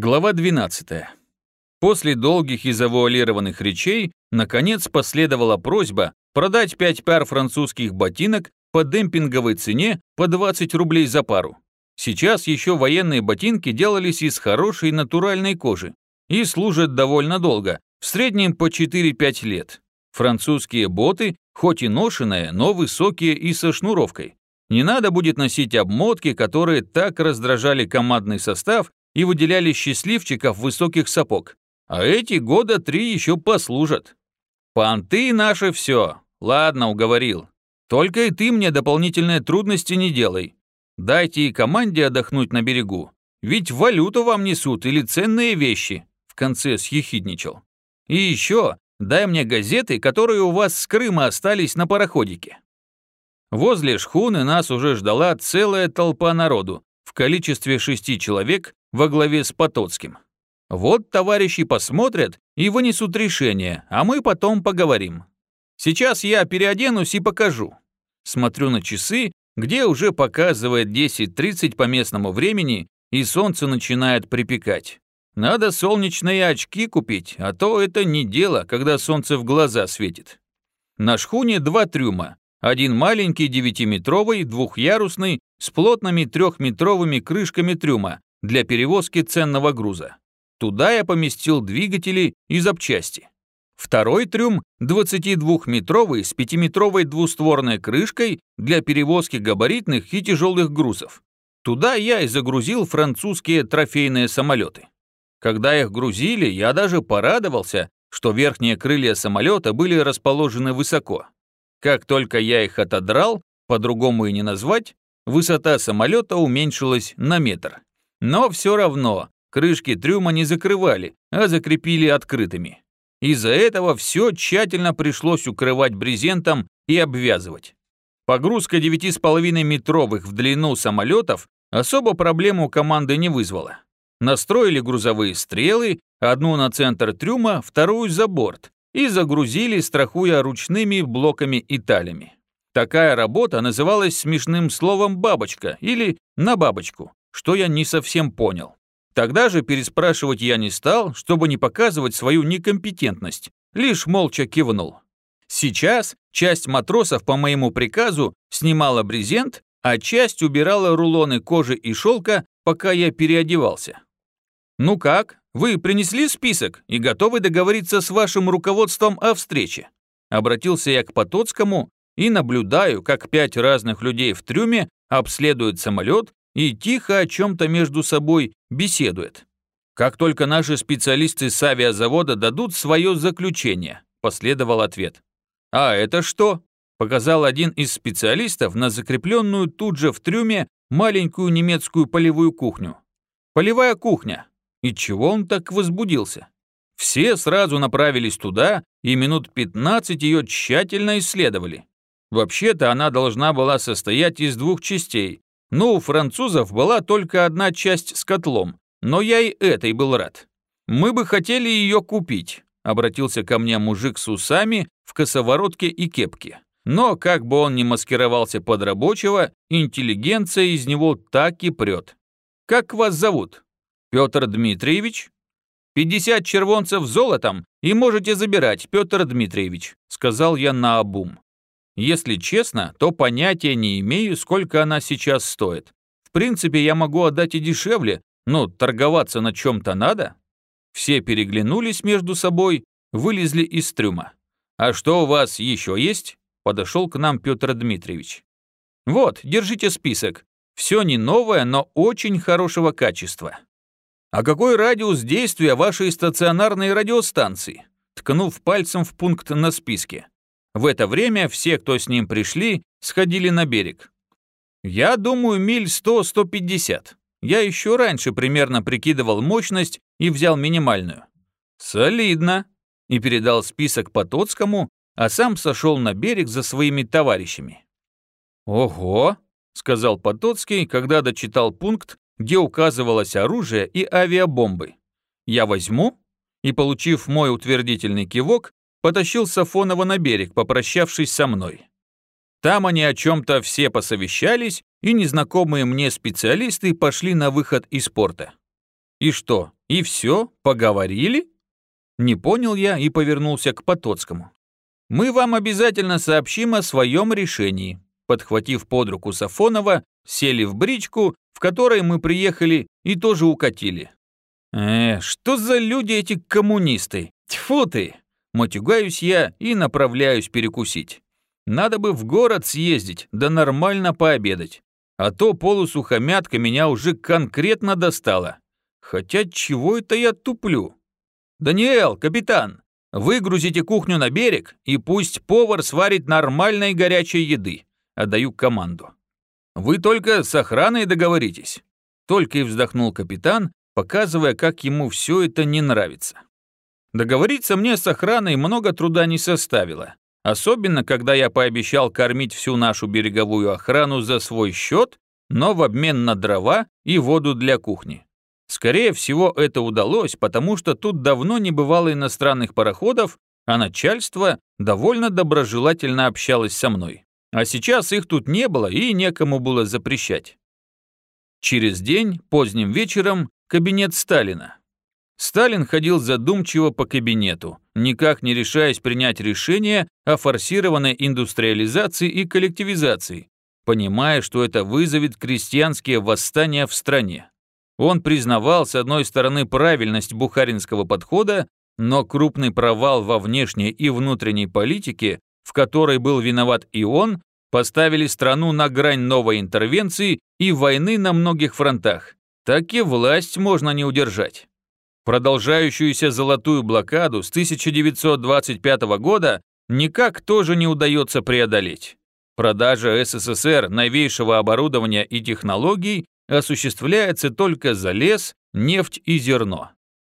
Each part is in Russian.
Глава 12. После долгих и завуалированных речей, наконец последовала просьба продать 5 пар французских ботинок по демпинговой цене по 20 рублей за пару. Сейчас еще военные ботинки делались из хорошей натуральной кожи и служат довольно долго, в среднем по 4-5 лет. Французские боты, хоть и ношеные, но высокие и со шнуровкой. Не надо будет носить обмотки, которые так раздражали командный состав и выделяли счастливчиков высоких сапог. А эти года три еще послужат. Понты наши все. Ладно, уговорил. Только и ты мне дополнительные трудности не делай. Дайте и команде отдохнуть на берегу. Ведь валюту вам несут или ценные вещи. В конце съехидничал. И еще, дай мне газеты, которые у вас с Крыма остались на пароходике. Возле шхуны нас уже ждала целая толпа народу в количестве шести человек во главе с Потоцким. Вот товарищи посмотрят и вынесут решение, а мы потом поговорим. Сейчас я переоденусь и покажу. Смотрю на часы, где уже показывает 10.30 по местному времени, и солнце начинает припекать. Надо солнечные очки купить, а то это не дело, когда солнце в глаза светит. На шхуне два трюма. Один маленький девятиметровый, двухъярусный, с плотными трехметровыми крышками трюма, для перевозки ценного груза. Туда я поместил двигатели и запчасти. Второй трюм 22-метровый с 5-метровой двустворной крышкой для перевозки габаритных и тяжелых грузов. Туда я и загрузил французские трофейные самолеты. Когда их грузили, я даже порадовался, что верхние крылья самолета были расположены высоко. Как только я их отодрал, по-другому и не назвать, высота самолета уменьшилась на метр. Но все равно крышки трюма не закрывали, а закрепили открытыми. Из-за этого все тщательно пришлось укрывать брезентом и обвязывать. Погрузка 9,5-метровых в длину самолетов особо проблему команды не вызвала. Настроили грузовые стрелы, одну на центр трюма, вторую за борт, и загрузили, страхуя ручными блоками и талями. Такая работа называлась смешным словом «бабочка» или «на бабочку», что я не совсем понял. Тогда же переспрашивать я не стал, чтобы не показывать свою некомпетентность, лишь молча кивнул. Сейчас часть матросов по моему приказу снимала брезент, а часть убирала рулоны кожи и шелка, пока я переодевался. «Ну как, вы принесли список и готовы договориться с вашим руководством о встрече?» Обратился я к Потоцкому и наблюдаю, как пять разных людей в трюме обследуют самолет и тихо о чем-то между собой беседует. Как только наши специалисты с авиазавода дадут свое заключение, последовал ответ. А это что? Показал один из специалистов на закрепленную тут же в трюме маленькую немецкую полевую кухню. Полевая кухня. И чего он так возбудился? Все сразу направились туда и минут 15 ее тщательно исследовали. Вообще-то она должна была состоять из двух частей, ну, у французов была только одна часть с котлом, но я и этой был рад. Мы бы хотели ее купить, обратился ко мне мужик с усами в косоворотке и кепке. Но как бы он ни маскировался под рабочего, интеллигенция из него так и прет. Как вас зовут? Петр Дмитриевич? 50 червонцев золотом и можете забирать, Петр Дмитриевич, сказал я наобум. Если честно, то понятия не имею, сколько она сейчас стоит. В принципе, я могу отдать и дешевле, но торговаться на чем-то надо. Все переглянулись между собой, вылезли из трюма. «А что у вас еще есть?» Подошел к нам Петр Дмитриевич. «Вот, держите список. Все не новое, но очень хорошего качества». «А какой радиус действия вашей стационарной радиостанции?» Ткнув пальцем в пункт на списке. В это время все, кто с ним пришли, сходили на берег. Я думаю, миль 100-150. Я еще раньше примерно прикидывал мощность и взял минимальную. Солидно. И передал список Потоцкому, а сам сошел на берег за своими товарищами. Ого, сказал Потоцкий, когда дочитал пункт, где указывалось оружие и авиабомбы. Я возьму? И, получив мой утвердительный кивок, потащил Сафонова на берег, попрощавшись со мной. Там они о чем-то все посовещались, и незнакомые мне специалисты пошли на выход из порта. И что, И все, поговорили? Не понял я и повернулся к Потоцкому. Мы вам обязательно сообщим о своем решении. Подхватив под руку Сафонова, сели в бричку, в которой мы приехали, и тоже укатили. Э, что за люди эти коммунисты? Тьфу ты! Матюгаюсь я и направляюсь перекусить. Надо бы в город съездить, да нормально пообедать. А то полусухомятка меня уже конкретно достала. Хотя чего это я туплю? «Даниэл, капитан, выгрузите кухню на берег, и пусть повар сварит нормальной горячей еды». Отдаю команду. «Вы только с охраной договоритесь». Только и вздохнул капитан, показывая, как ему все это не нравится. Договориться мне с охраной много труда не составило. Особенно, когда я пообещал кормить всю нашу береговую охрану за свой счет, но в обмен на дрова и воду для кухни. Скорее всего, это удалось, потому что тут давно не бывало иностранных пароходов, а начальство довольно доброжелательно общалось со мной. А сейчас их тут не было и некому было запрещать. Через день, поздним вечером, кабинет Сталина. Сталин ходил задумчиво по кабинету, никак не решаясь принять решение о форсированной индустриализации и коллективизации, понимая, что это вызовет крестьянские восстания в стране. Он признавал, с одной стороны, правильность бухаринского подхода, но крупный провал во внешней и внутренней политике, в которой был виноват и он, поставили страну на грань новой интервенции и войны на многих фронтах. Так и власть можно не удержать. Продолжающуюся золотую блокаду с 1925 года никак тоже не удается преодолеть. Продажа СССР новейшего оборудования и технологий осуществляется только за лес, нефть и зерно.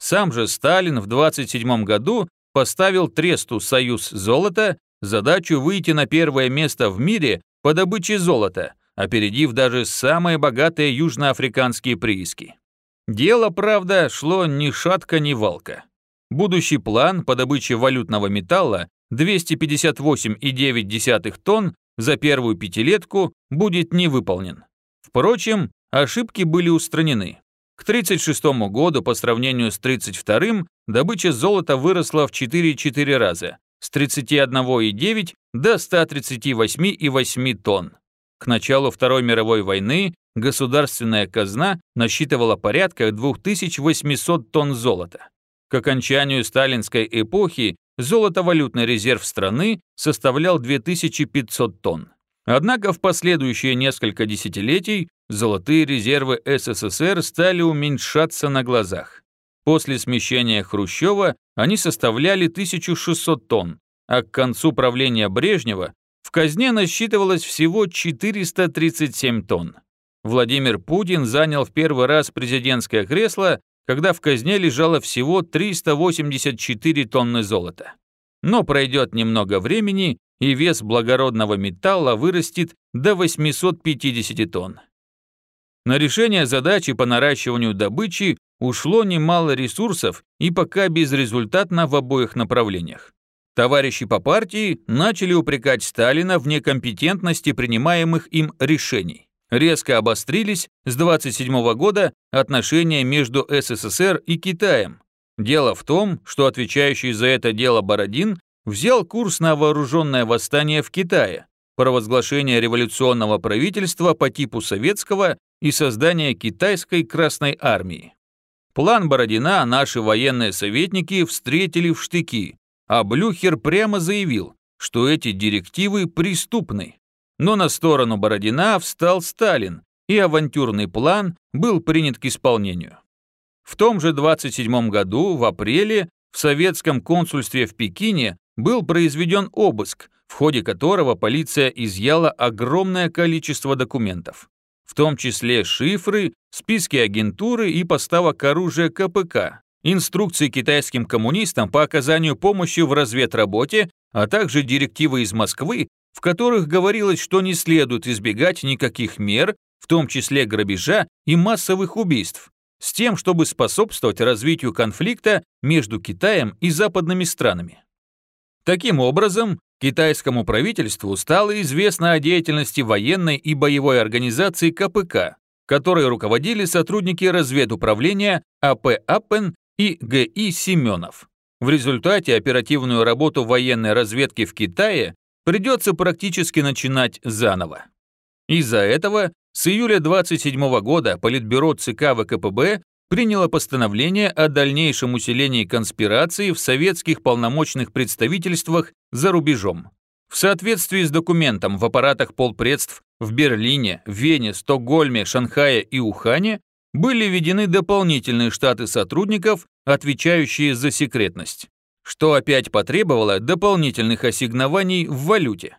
Сам же Сталин в 27 году поставил тресту «Союз золота» задачу выйти на первое место в мире по добыче золота, опередив даже самые богатые южноафриканские прииски. Дело, правда, шло ни шатка, ни валка. Будущий план по добыче валютного металла 258,9 тонн за первую пятилетку будет не выполнен. Впрочем, ошибки были устранены. К 1936 году по сравнению с 1932 добыча золота выросла в 4,4 раза, с 31,9 до 138,8 тонн. К началу Второй мировой войны государственная казна насчитывала порядка 2800 тонн золота. К окончанию сталинской эпохи золотовалютный резерв страны составлял 2500 тонн. Однако в последующие несколько десятилетий золотые резервы СССР стали уменьшаться на глазах. После смещения Хрущева они составляли 1600 тонн, а к концу правления Брежнева в казне насчитывалось всего 437 тонн. Владимир Путин занял в первый раз президентское кресло, когда в казне лежало всего 384 тонны золота. Но пройдет немного времени, и вес благородного металла вырастет до 850 тонн. На решение задачи по наращиванию добычи ушло немало ресурсов и пока безрезультатно в обоих направлениях. Товарищи по партии начали упрекать Сталина в некомпетентности принимаемых им решений резко обострились с 27 года отношения между СССР и Китаем. Дело в том, что отвечающий за это дело Бородин взял курс на вооруженное восстание в Китае, провозглашение революционного правительства по типу советского и создание китайской Красной Армии. План Бородина наши военные советники встретили в штыки, а Блюхер прямо заявил, что эти директивы преступны. Но на сторону Бородина встал Сталин, и авантюрный план был принят к исполнению. В том же 27 году, в апреле, в советском консульстве в Пекине был произведен обыск, в ходе которого полиция изъяла огромное количество документов, в том числе шифры, списки агентуры и поставок оружия КПК, инструкции китайским коммунистам по оказанию помощи в разведработе, а также директивы из Москвы в которых говорилось, что не следует избегать никаких мер, в том числе грабежа и массовых убийств, с тем, чтобы способствовать развитию конфликта между Китаем и западными странами. Таким образом, китайскому правительству стало известно о деятельности военной и боевой организации КПК, которой руководили сотрудники разведуправления АП Аппен и ГИ Семенов. В результате оперативную работу военной разведки в Китае придется практически начинать заново. Из-за этого с июля 27 года Политбюро ЦК ВКПБ приняло постановление о дальнейшем усилении конспирации в советских полномочных представительствах за рубежом. В соответствии с документом в аппаратах полпредств в Берлине, Вене, Стокгольме, Шанхае и Ухане были введены дополнительные штаты сотрудников, отвечающие за секретность, что опять потребовало дополнительных ассигнований в валюте.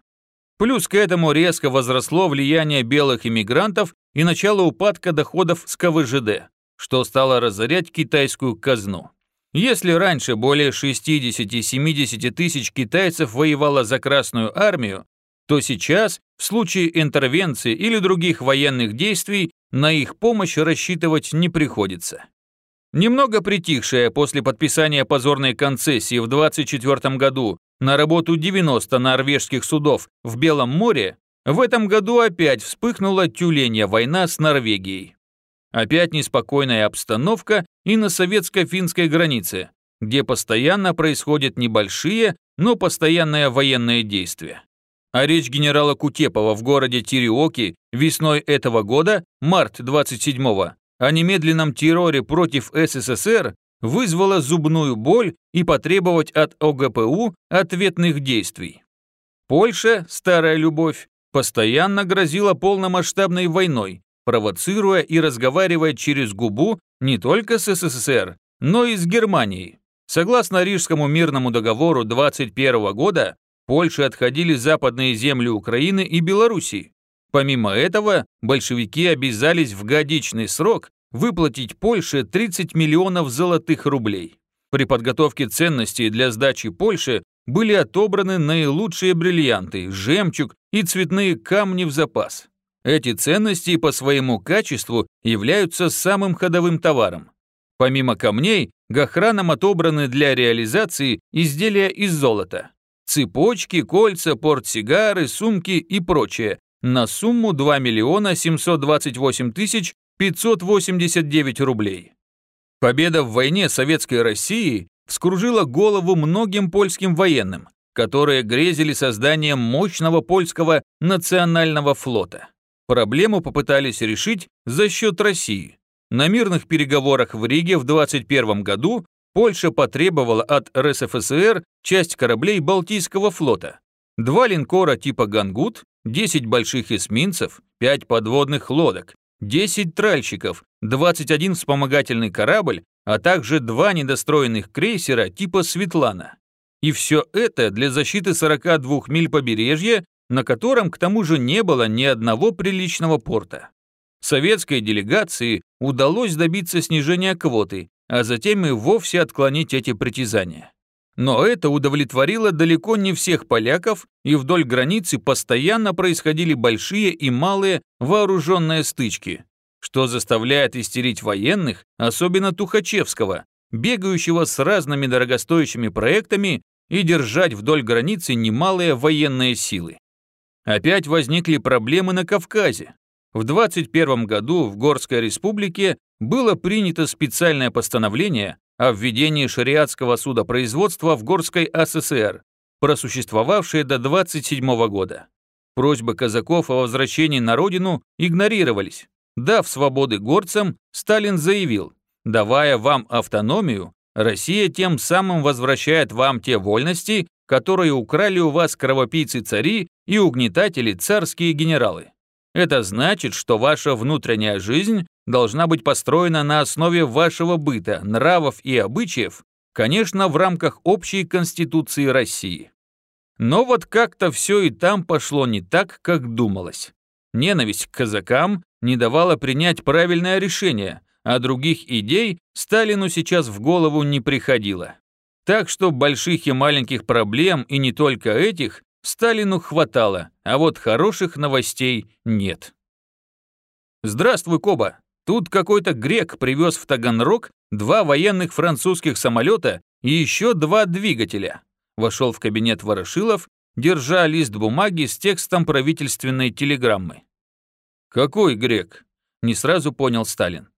Плюс к этому резко возросло влияние белых иммигрантов и начало упадка доходов с КВЖД, что стало разорять китайскую казну. Если раньше более 60-70 тысяч китайцев воевало за Красную армию, то сейчас, в случае интервенции или других военных действий, на их помощь рассчитывать не приходится. Немного притихшая после подписания позорной концессии в 24 году на работу 90 норвежских судов в Белом море, в этом году опять вспыхнула тюленья война с Норвегией. Опять неспокойная обстановка и на советско-финской границе, где постоянно происходят небольшие, но постоянные военные действия. А речь генерала Кутепова в городе Тириоки весной этого года, март 27-го, о немедленном терроре против СССР вызвала зубную боль и потребовать от ОГПУ ответных действий. Польша, старая любовь, постоянно грозила полномасштабной войной, провоцируя и разговаривая через губу не только с СССР, но и с Германией. Согласно Рижскому мирному договору 21 года, Польше отходили западные земли Украины и Белоруссии. Помимо этого, большевики обязались в годичный срок выплатить Польше 30 миллионов золотых рублей. При подготовке ценностей для сдачи Польши были отобраны наилучшие бриллианты, жемчуг и цветные камни в запас. Эти ценности по своему качеству являются самым ходовым товаром. Помимо камней, гохраном отобраны для реализации изделия из золота. Цепочки, кольца, портсигары, сумки и прочее на сумму 2 миллиона 728 тысяч 589 рублей. Победа в войне Советской России вскружила голову многим польским военным, которые грезили созданием мощного польского национального флота. Проблему попытались решить за счет России. На мирных переговорах в Риге в 21 году Польша потребовала от РСФСР часть кораблей Балтийского флота, два линкора типа «Гангут», 10 больших эсминцев, 5 подводных лодок, 10 тральщиков, 21 вспомогательный корабль, а также два недостроенных крейсера типа «Светлана». И все это для защиты 42 миль побережья, на котором к тому же не было ни одного приличного порта. Советской делегации удалось добиться снижения квоты, а затем и вовсе отклонить эти притязания. Но это удовлетворило далеко не всех поляков, и вдоль границы постоянно происходили большие и малые вооруженные стычки, что заставляет истерить военных, особенно Тухачевского, бегающего с разными дорогостоящими проектами и держать вдоль границы немалые военные силы. Опять возникли проблемы на Кавказе. В 21 году в Горской республике было принято специальное постановление, о введении шариатского судопроизводства в Горской АССР, просуществовавшее до 27 года. Просьбы казаков о возвращении на родину игнорировались. Дав свободы горцам, Сталин заявил, давая вам автономию, Россия тем самым возвращает вам те вольности, которые украли у вас кровопийцы-цари и угнетатели царские генералы. Это значит, что ваша внутренняя жизнь должна быть построена на основе вашего быта, нравов и обычаев, конечно, в рамках общей Конституции России. Но вот как-то все и там пошло не так, как думалось. Ненависть к казакам не давала принять правильное решение, а других идей Сталину сейчас в голову не приходило. Так что больших и маленьких проблем, и не только этих, Сталину хватало, а вот хороших новостей нет. «Здравствуй, Коба. Тут какой-то грек привез в Таганрог два военных французских самолета и еще два двигателя». Вошел в кабинет Ворошилов, держа лист бумаги с текстом правительственной телеграммы. «Какой грек?» не сразу понял Сталин.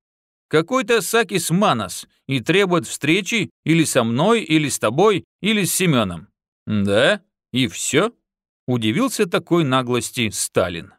Какой-то Сакис Манас и требует встречи или со мной, или с тобой, или с Семеном. Да? И все? Удивился такой наглости Сталин.